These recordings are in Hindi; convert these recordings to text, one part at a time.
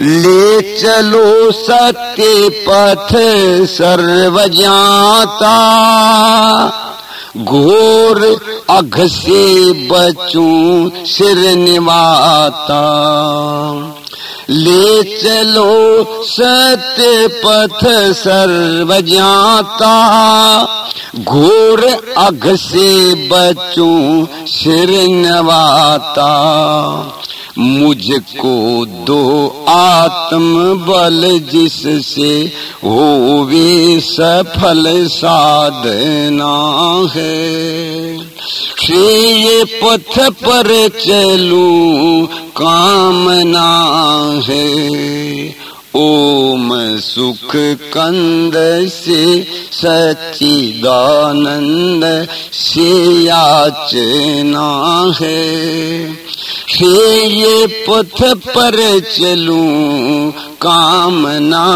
ले चलो सत्य पथ सर्व जाता घोर अघ से बचूं सिर निवाता। ले चलो सत्य पथ सर्व जाता घोर अघ से बचूं सिर नवाता। मुझको दो आत्म बल जिससे वे सफल साधना है। ये पथ पर चलू, कामना है। ओम सुख कंद से सच्चिदानंद से याचना है। हे ये पथ पर चलू कामना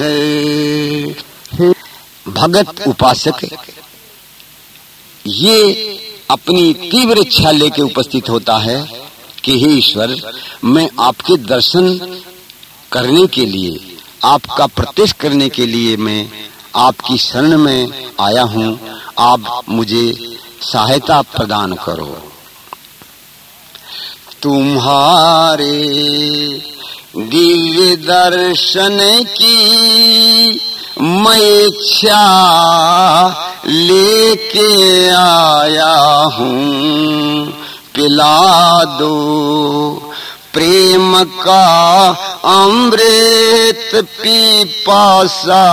है। भगत उपासक, ये अपनी तीव्र इच्छा लेके उपस्थित होता है कि हे ईश्वर, मैं आपके दर्शन करने के लिए, आपका प्रत्यक्ष करने के लिए मैं आपकी शरण में आया हूँ। आप मुझे सहायता प्रदान करो। तुम्हारे दिव्य दर्शन की मैं इच्छा लेके आया हूँ। पिला दो प्रेम का अमृत पीपासा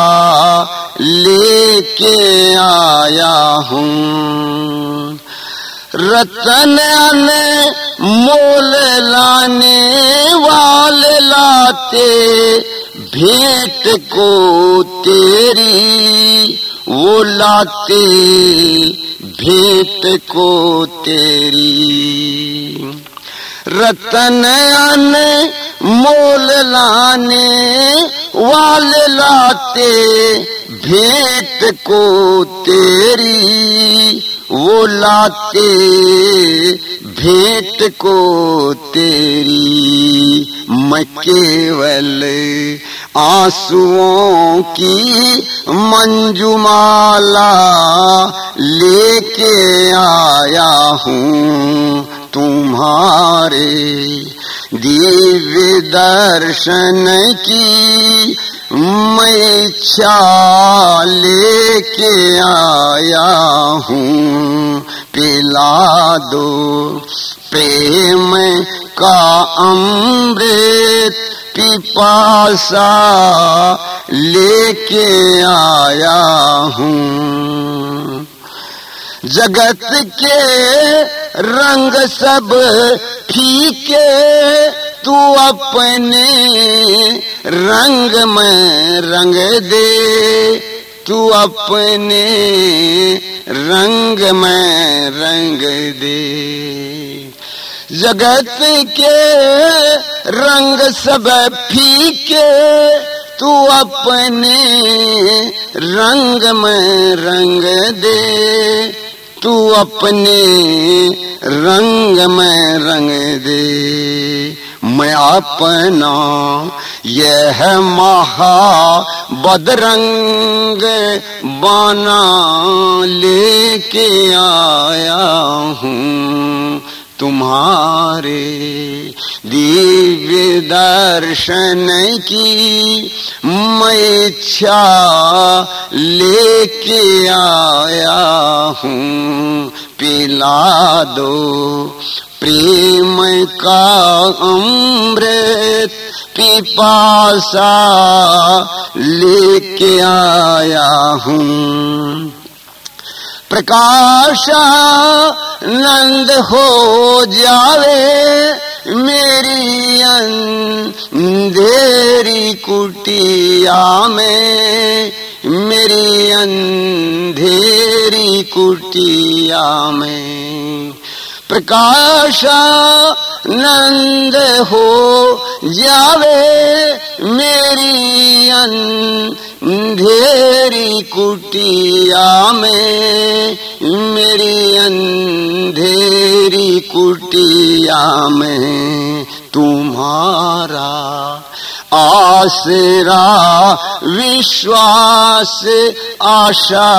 लेके आया हूँ। रतन मोल लाने वाले लाते, भेंट को तेरी वो लाते, भेंट को तेरी। रतन अन मोल लाने वाल लाते भेंट को तेरी वो लाते। भेंट को तेरी, मैं केवल आंसुओं की मंजुमाला लेके आया हूँ तुम्हारे दिव्य दर्शन की मैं इच्छा लेके आया हूँ, पिला दो प्रेम का अमृत पिपासा लेके आया हूँ। जगत के रंग सब फीके तू अपने रंग में रंग दे। तू अपने रंग में रंग दे। जगत के रंग सब फीके। तू अपने रंग में रंग दे। तू अपने रंग में रंग दे। मैं अपना यह महा बदरंग बना लेके आया हूँ। तुम्हारे दिव्य दर्शन की मैं इच्छा लेके आया हूँ। पिला दो प्रेम का अमृत पिपासा लेके आया हूँ। प्रकाशा नंद हो जावे मेरी अंधेरी कुटिया में, मेरी अंधेरी कुटिया में। प्रकाश नंद हो जावे मेरी अंधेरी कुटिया में मेरी अंधेरी कुटिया में तुम्हारा आसरा, विश्वास, आशा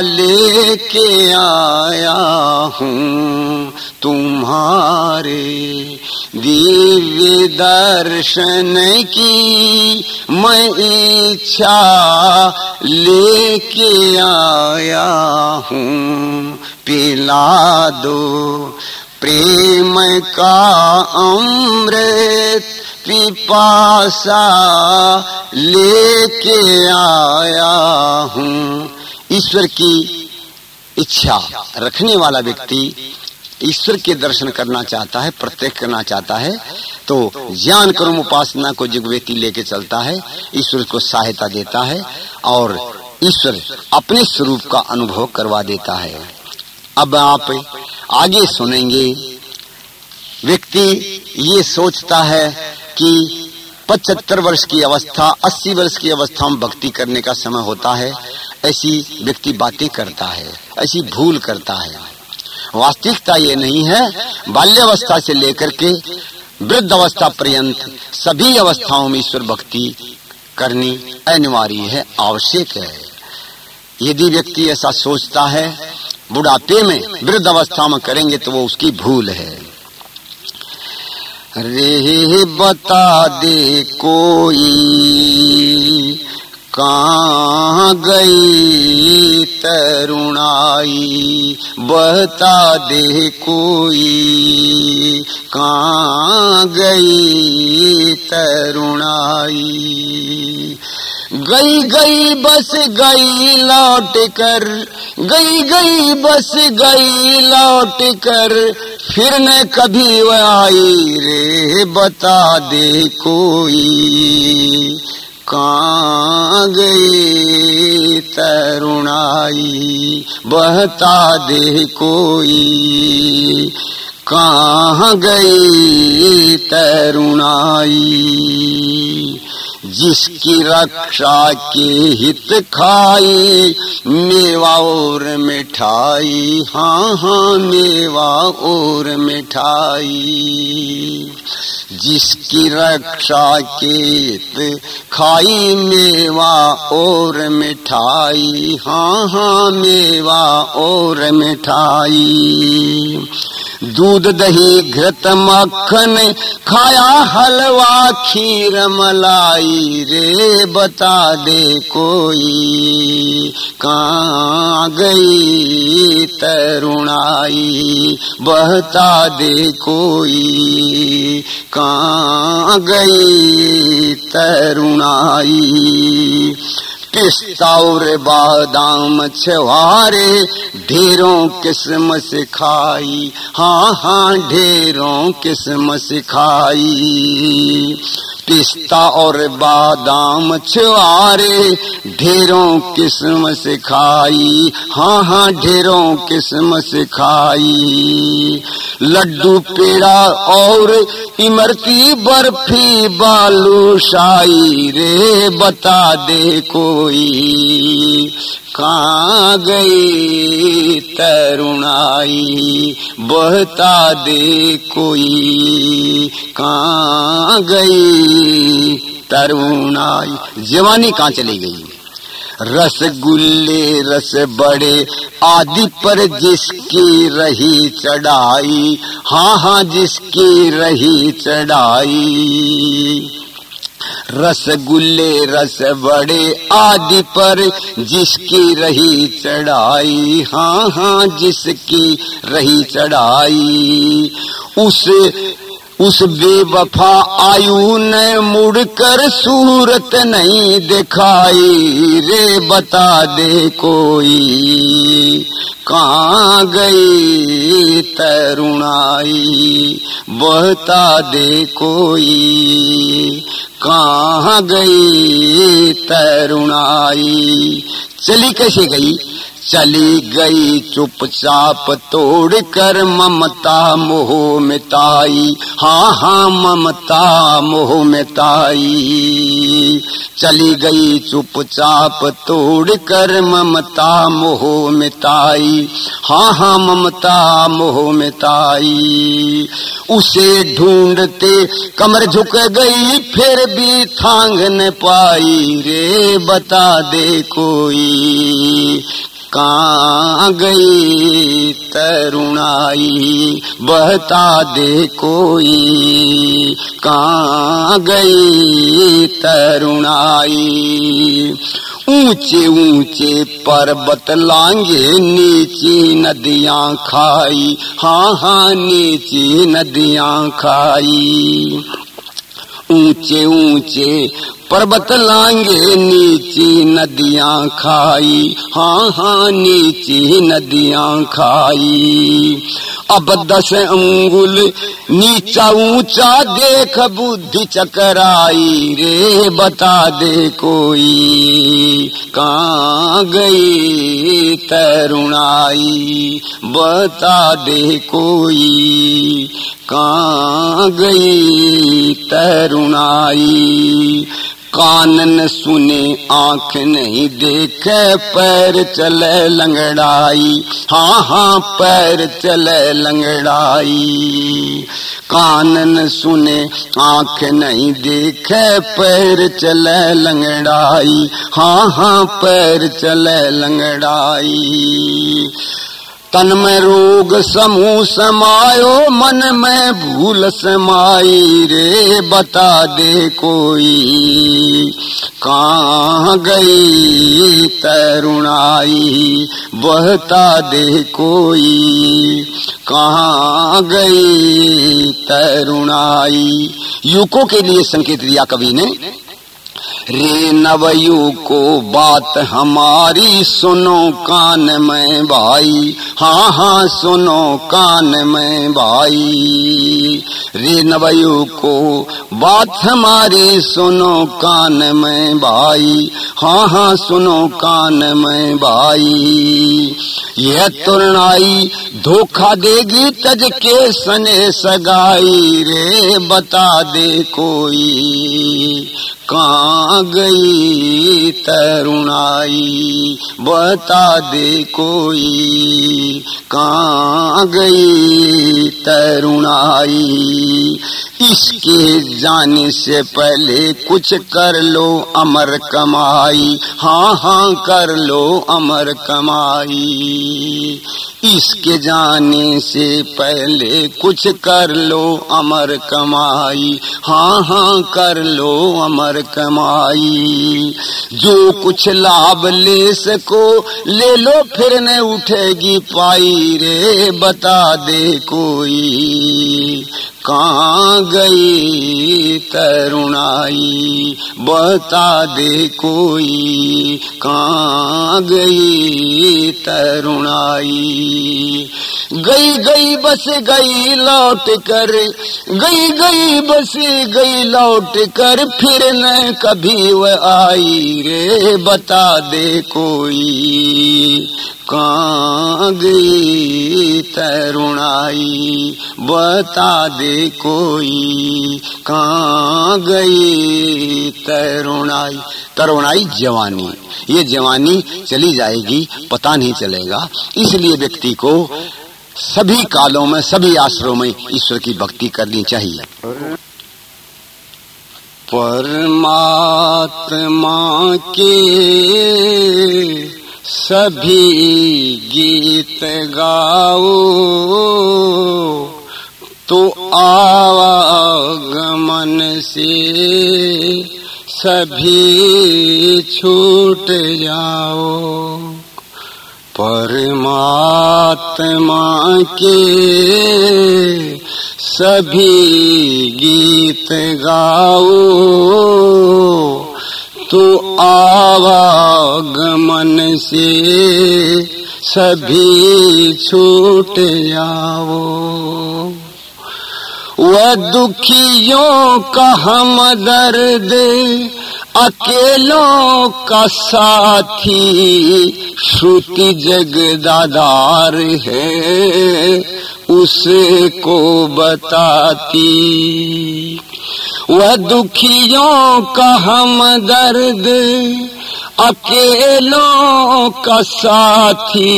लेके आया हूँ। तुम्हारे दिव्य दर्शन की मैं इच्छा लेके आया हूँ। पिला दो प्रेम का अमृत पिपासा लेके आया हूँ। ईश्वर की इच्छा रखने वाला व्यक्ति ईश्वर के दर्शन करना चाहता है, प्रत्यक्ष करना चाहता है तो ज्ञान कर्म उपासना को जो व्यक्ति लेके चलता है, ईश्वर को सहायता देता है और ईश्वर अपने स्वरूप का अनुभव करवा देता है। अब आप आगे सुनेंगे, व्यक्ति ये सोचता है कि पचहत्तर वर्ष की अवस्था, अस्सी वर्ष की अवस्था में भक्ति करने का समय होता है, ऐसी व्यक्ति बातें करता है, ऐसी भूल करता है। वास्तविकता ये नहीं है, बाल्यावस्था से लेकर के वृद्ध अवस्था पर्यंत सभी अवस्थाओं में ईश्वर भक्ति करनी अनिवार्य है, आवश्यक है। यदि व्यक्ति ऐसा सोचता है, बुढ़ापे में वृद्ध अवस्था में करेंगे तो वो उसकी भूल है। रे बता दे कोई कहाँ गई तरुणाई? बता दे कोई कहाँ गई तरुणाई? गई गई बस गई लौट कर, गई गई बस गई लौट कर, फिर न कभी वह आई रे, बता दे कोई कहाँ गई तरुणाई बता दे कोई कहाँ गई तरुणाई। जिसकी रक्षा के हित खाई, मेवा और मिठाई। हाँ हाँ मेवा और मिठाई। जिसकी रक्षा के हित खाई, मेवा और मिठाई। हाँ हाँ मेवा और मिठाई। दूध, दही, घृत, मक्खन, खाया हलवा, खीर, मलाई। रे बता दे कोई। कहाँ गई तरुणाई? बता दे कोई। कहाँ गई तरुणाई? पिस्ता और बादाम छुहारे, ढेरों किस्म सिखाई। हाँ हाँ ढेरों किस्म से खाई पिस्ता और बादाम छुआरे, ढेरों किस्म से खाई हाँ हाँ ढेरों किस्म से खाई लड्डू, पेड़ा और इमरती बर्फ़ी बालूशाही रे, बता दे कोई कहाँ गई तरुणाई? बता दे कोई कहाँ गई तरुणाई, जवानी कहाँ चली गई? रसगुल्ले रस बड़े, आदि पर जिसकी रही चढ़ाई हाँ हाँ जिसकी रही चढ़ाई। रसगुल्ले रस बड़े, आदि पर जिसकी रही चढ़ाई हाँ हाँ जिसकी रही चढ़ाई। उस उस बेवफा आयु ने मुड़कर सूरत नहीं दिखाई। रे बता दे कोई, कहाँ गई तरुणाई? बता दे कोई, कहाँ गई तरुणाई? चली कैसे गई? चली गई चुपचाप तोड़ कर ममता मोह मिताई हाँ हाँ ममता मोह मिताई चली गई चुपचाप तोड़ कर ममता मोह मिताई हाँ हाँ ममता मोह मिताई उसे ढूंढते कमर झुक गई, फिर भी थांग न पाई। रे, बता दे कोई। गई तरुणाई बता दे कोई। कहाँ गई तरुणाई ऊंचे ऊंचे पर्वत लांगे नीची नदियां खाई। हाँ हाँ नीची नदियां खाई। ऊंचे ऊंचे पर्वत लांगे नीची नदियाँ खाई। हाँ हाँ नीची नदियाँ खाई। अब दस अंगुल नीचा ऊँचा देख, बुद्धि चकराई। रे, बता दे कोई, कहाँ गई तरुणाई? बता दे कोई, कहाँ गई तरुणाई? कानन सुने, आँख नहीं देखे, पैर चले लंगड़ाई। हाँ हाँ पैर चले लंगड़ाई। कानन सुने, आँख नहीं देखे, पैर चले लंगड़ाई। हाँ हाँ पैर चले लंगड़ाई। तन में रोग समूह समायो, मन में भूल समाई रे, बता दे कोई। कहाँ गई तरुणाई, बहता दे कोई। कहाँ गई तरुणाई। युको के लिए संकेत दिया कवि ने रे नवयु को बात हमारी सुनो कान में भाई। हाँ हाँ सुनो कान में भाई। रे नवयु को बात हमारी सुनो कान में भाई। हाँ हाँ सुनो कान में भाई। यह तुरनाई धोखा देगी तज के सने सगाई। रे बता दे कोई। गई तरुणाई, बता दे कोई कहाँ गई तरुणाई। इसके जाने से पहले कुछ कर लो अमर कमाई। हाँ हाँ कर लो अमर कमाई। इसके जाने से पहले कुछ कर लो अमर कमाई। हाँ हाँ कर लो अमर कमाई। जो कुछ लाभ ले सको, ले लो, फिर न उठेगी पाई रे, बता दे कोई। कहाँ गई तरुणाई, बता दे कोई कहाँ गई तरुणाई। गई गई बस गई लौट कर, गई गई बस गई लौट कर, फिर न कभी वह आई रे, बता दे कोई कहाँ गई तरुणाई, बता दे कोई कहाँ गई? तरुणाई। तरुणाई जवानी। ये जवानी चली जाएगी, पता नहीं चलेगा। इसलिए व्यक्ति को सभी कालों में, सभी आश्रमों में ईश्वर की भक्ति करनी चाहिए। परमात्मा के सभी गीत गाओ। तो आवागमन से सभी छूट जाओ। परमात्मा के सभी गीत गाओ। तो आवागमन से सभी छूट जाओ। वह दुखियों का हम दर्द अकेलों का साथी श्रुति जगदादार है उसे को बताती। वह दुखियों का हम दर्द अकेलों का साथी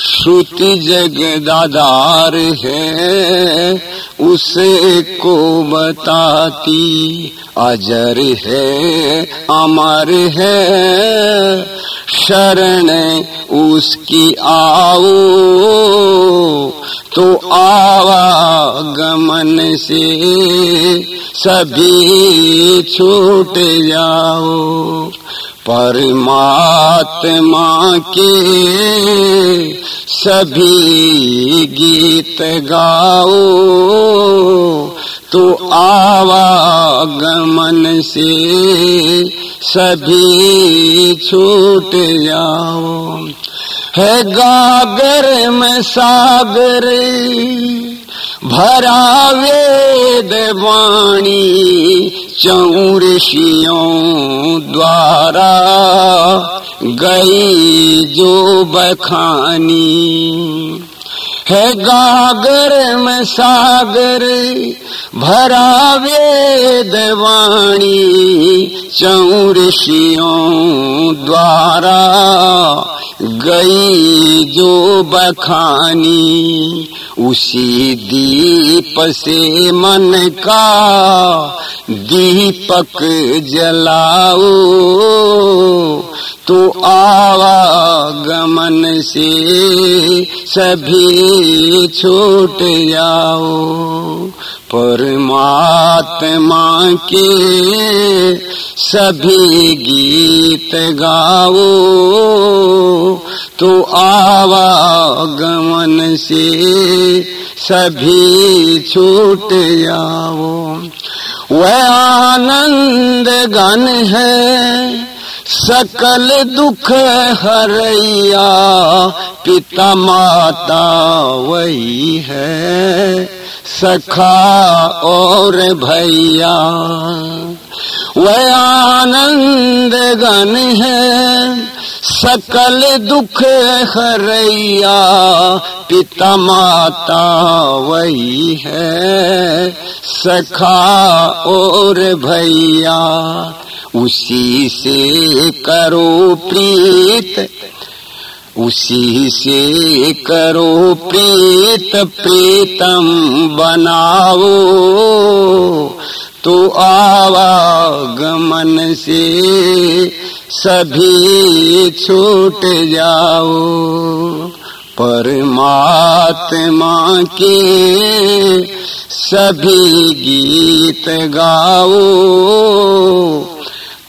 श्रुति जगदादार है उसे को बताती। अजर है। अमर है। शरण उसकी आओ। तो आवागमन से सभी छूट जाओ। परमात्मा के सभी गीत गाओ। तो आवागमन से सभी छूट जाओ। है गागर में सागर, भरा वेद वाणी चौरशियों द्वारा गई जो बखानी। है गागर में सागर, भरा वेद वाणी चौरशियों द्वारा गई जो बखानी, उसी दीप से मन का दीपक जलाओ। तो आवागमन से सभी छूट जाओ। परमात्मा के सभी गीत गाओ। तो आवागमन से सभी छूट जाओ। वह आनंद गण है सकल दुख हरैया, पिता माता वही है, सखा और भैया। वह आनंद गण है, सकल दुख हरैया, पिता माता वही है, सखा और भैया। उसी से करो प्रीत, उसी से करो प्रीत, प्रीतम बनाओ। तो आवागमन से सभी छूट जाओ। परमात्मा के सभी गीत गाओ।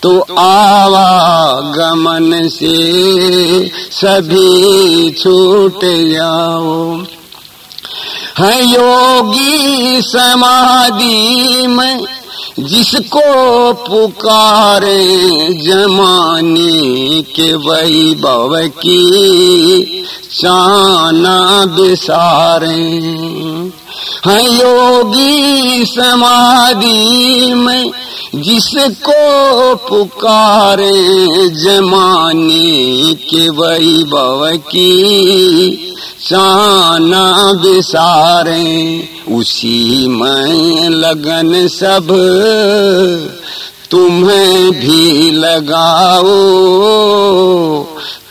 तो आवागमन से, सभी छूट जाओ। है योगी समाधि में, जिसको पुकारे जमाने के वैभव की चाना बिसारे है योगी समाधि में जिसको पुकारे जमाने के वैभव की चाना बिसारे, उसी में लगन सब तुम्हें भी लगाओ।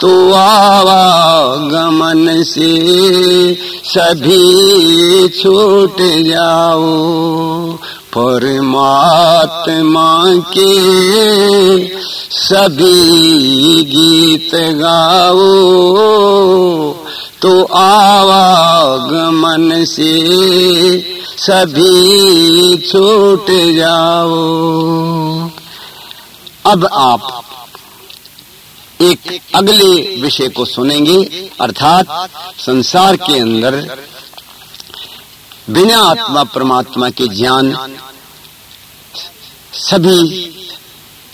तो आवागमन से सभी छूट जाओ। परमात्मा के सभी गीत गाओ तो आवागमन से सभी छूट जाओ। अब आप एक अगले विषय को सुनेंगे, अर्थात संसार के अंदर बिना आत्मा परमात्मा के ज्ञान सभी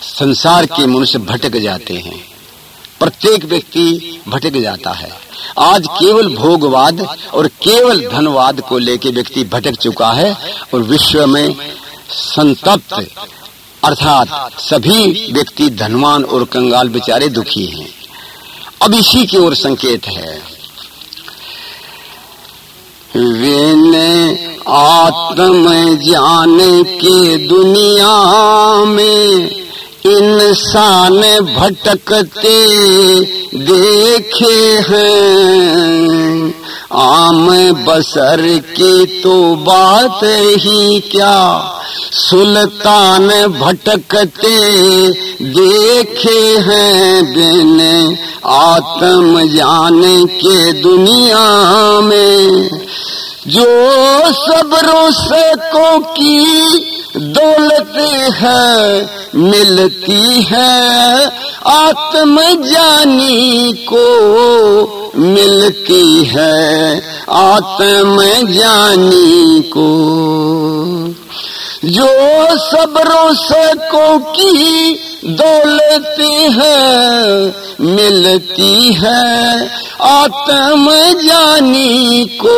संसार के मनुष्य भटक जाते हैं। प्रत्येक व्यक्ति भटक जाता है। आज केवल भोगवाद और केवल धनवाद को लेकर व्यक्ति भटक चुका है और विश्व में संतप्त, अर्थात सभी व्यक्ति धनवान और कंगाल बेचारे दुखी हैं। अब इसी की ओर संकेत है। वे आत्म जान के दुनिया में इंसान भटकते देखे हैं। आम बसर की तो बात ही क्या? सुल्तान भटकते देखे हैं बिन आत्म जाने के दुनिया में। जो सबरों से को की दौलत है, मिलती है। आत्म जानी को मिलती है आत्म जानी को। जो सबरों से को की दौलत है मिलती है। आत्म जानी को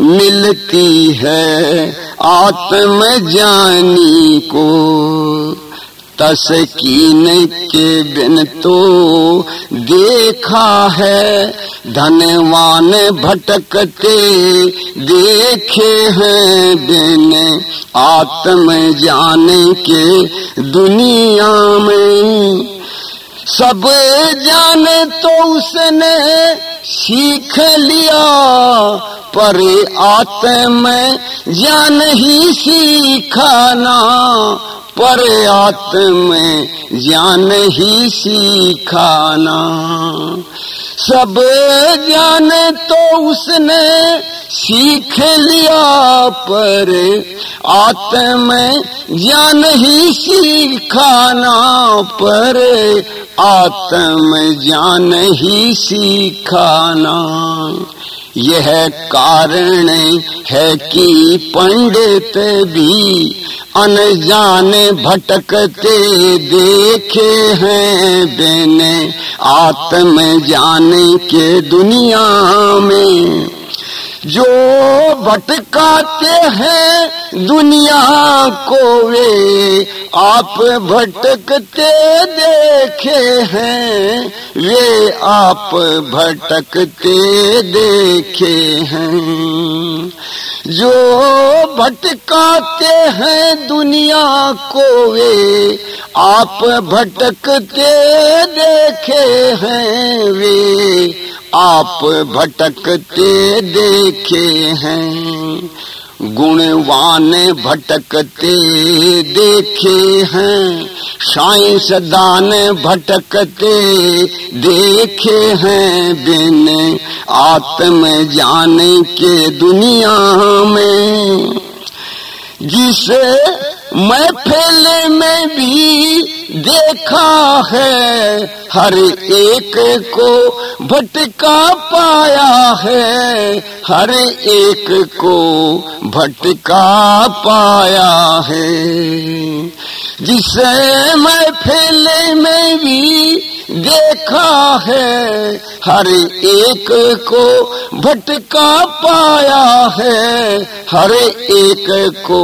मिलती है आत्म जानी को। तस्कीन के बिन तो देखा है। धनवान भटकते देखे हैं बिन आत्म जाने के दुनिया में। सब जाने तो उसने सीख लिया, पर आत्म जान ही सीखाना पर आत्म ज्ञान ही सीखाना। सब ज्ञान तो उसने सीख लिया, पर आत्म ज्ञान ही सीखाना, पर आत्म ज्ञान ही सीखाना। यह कारण है कि पंडित भी अनजान भटकते देखे हैं बेने आत्म जाने के दुनिया में। जो भटकाते हैं दुनिया को वे आप भटकते देखे हैं, वे आप भटकते देखे हैं। जो भटकाते हैं दुनिया को वे आप भटकते देखे हैं, वे आप भटकते देखे हैं। गुणवान भटकते देखे हैं। साइंस दान भटकते देखे हैं। बिन आत्म जाने के दुनिया में। जिसे मैं फैले में भी देखा है हर एक को भटका पाया है, हर एक को भटका पाया है। जिसे मैं फैले में भी देखा है, हर एक को भटका पाया है, हर एक को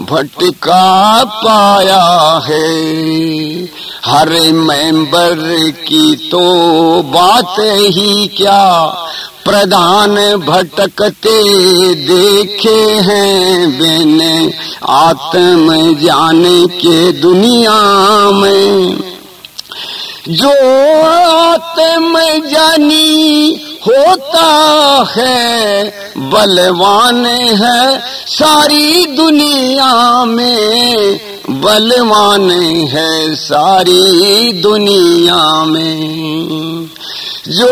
भटका पाया है। हर मेंबर की तो बात ही क्या? प्रधान भटकते देखे हैं बिन आत्म जाने के दुनिया में। जो आत्म जानी होता है, बलवान है सारी दुनिया में। बलवान है सारी दुनिया में। जो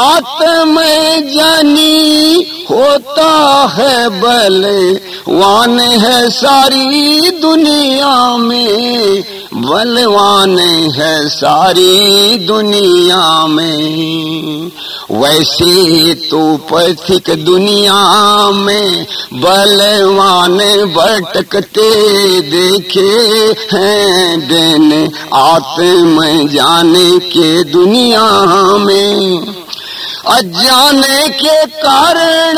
आत्म जानी होता है बलवान है सारी दुनिया में। बलवान है सारी दुनिया में। वैसे तो पथिक दुनिया में, बलवान भटकते देखे हैं दिन आत्म जाने के दुनिया में। अजाने के कारण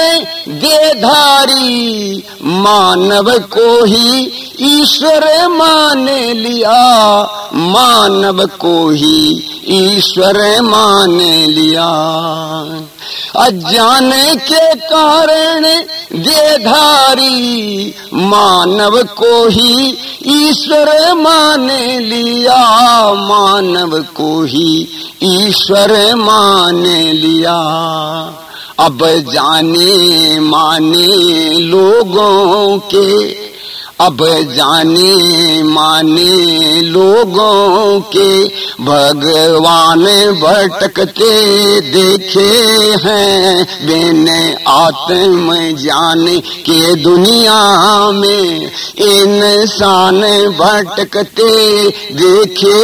देधारी मानव को ही ईश्वर मान लिया, मानव को ही ईश्वर मान लिया। अजाने के कारण देधारी मानव को ही ईश्वर मान लिया, मानव को ही ईश्वर मान लिया। अब जाने माने लोगों के अब जाने माने लोगों के भगवान भटकते देखे हैं। बिन आत्म जान के दुनिया में इंसान भटकते देखे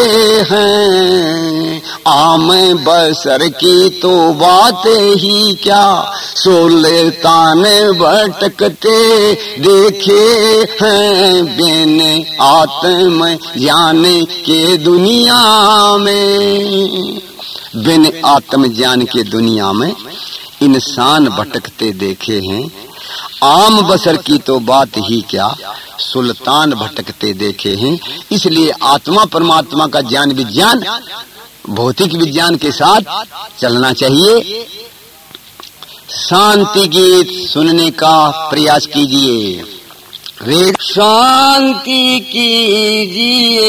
हैं। आम बसर की तो बात ही क्या? सुल्तान भटकते देखे हैं। बिन आत्म ज्ञान के दुनिया में। बिन आत्म ज्ञान के दुनिया में इंसान भटकते देखे हैं। आम बसर की तो बात ही क्या, सुल्तान भटकते देखे हैं। इसलिए आत्मा परमात्मा का ज्ञान विज्ञान, भौतिक विज्ञान के साथ चलना चाहिए। शांति गीत सुनने का प्रयास कीजिए। रे शांति कीजिए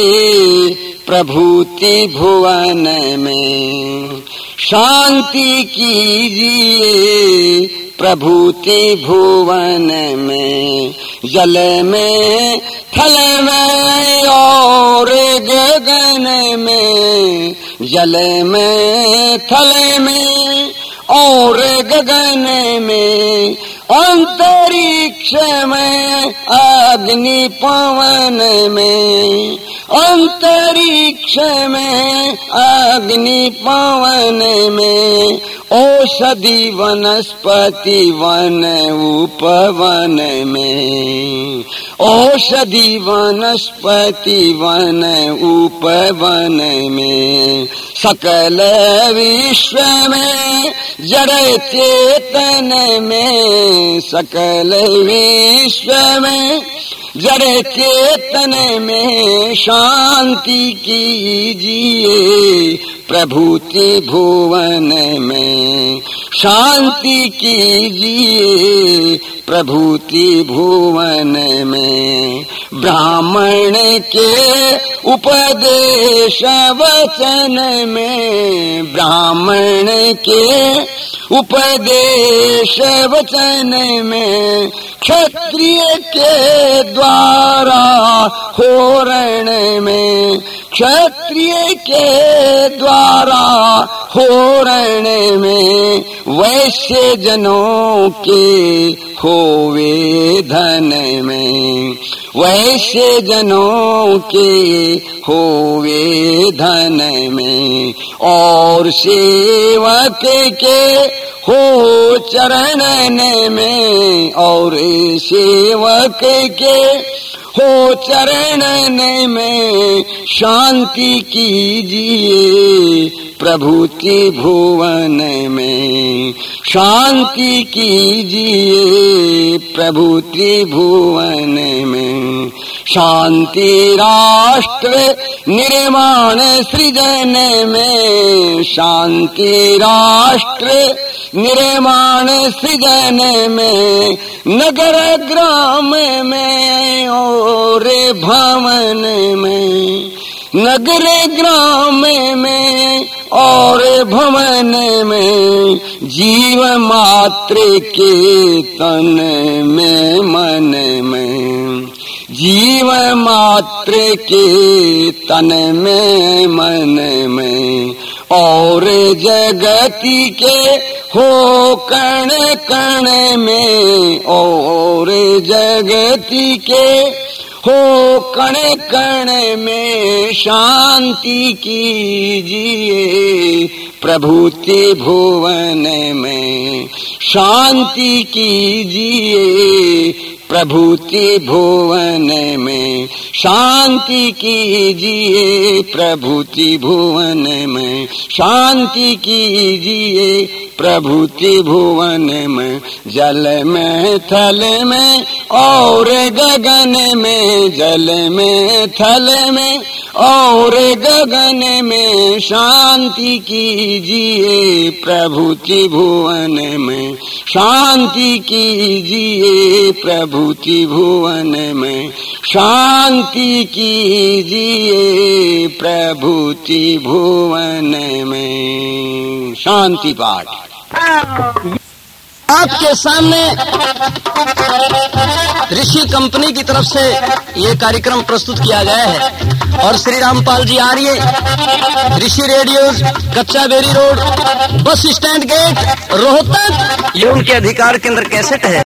प्रभुति भुवन में। शांति कीजिए प्रभुति भुवन में। जल में थल में और गगन में। जल में थल में और गगन में। अंतरिक्ष में अग्नि पवन में। अंतरिक्ष में अग्नि पवन में। औषधि वनस्पति वन उपवन में। औषधि वनस्पति वन उपवन में। सकल विश्व में जड़ चेतन में। सकल विश्व में जड़ चेतन में शांति कीजिए। प्रभुति भुवन में शांति कीजिए। प्रभुति भुवन में ब्राह्मण के उपदेश वचन में ब्राह्मण के उपदेश वचन में क्षत्रिय के द्वारा होरण में क्षत्रिय के द्वारा होरण में वैश्य जनों के होवे धन में। वैश्य जनों के होवे धन में। और सेवक के हो चरण में। और सेवक के हो चरणन में शांति कीजिए प्रभु की भुवन में। शांति कीजिए प्रभु की भुवन में। शांति राष्ट्र निर्माण सृजन में। शांति राष्ट्र निर्माण सृजन में। नगर ग्राम में और भवन में। नगर ग्राम में और भवन में। जीव मात्र के तन में, मन में। जीव मात्र के तन में मन में और जगति के हो कण कण में और जगति के हो कण कण में शांति कीजिए प्रभुति भुवन में शांति कीजिए प्रभुति भुवन में शांति कीजिए, प्रभुति भुवन में शांति कीजिए, प्रभुति भुवन में जल में, थल में और गगन में, जल में, थल में और गगन में शांति कीजिए प्रभुति भुवन में। शांति कीजिए प्रभुति भुवन में। शांति कीजिए प्रभुति भुवन में। शांति पाठ। आपके सामने ऋषि कंपनी की तरफ़ से ये कार्यक्रम प्रस्तुत किया गया है। और Shri Rampal ji Arya Rishi radio Kachcha Beri road, bus stand gate, Rohtak. ये उनके अधिकार केंद्र कैसेट है।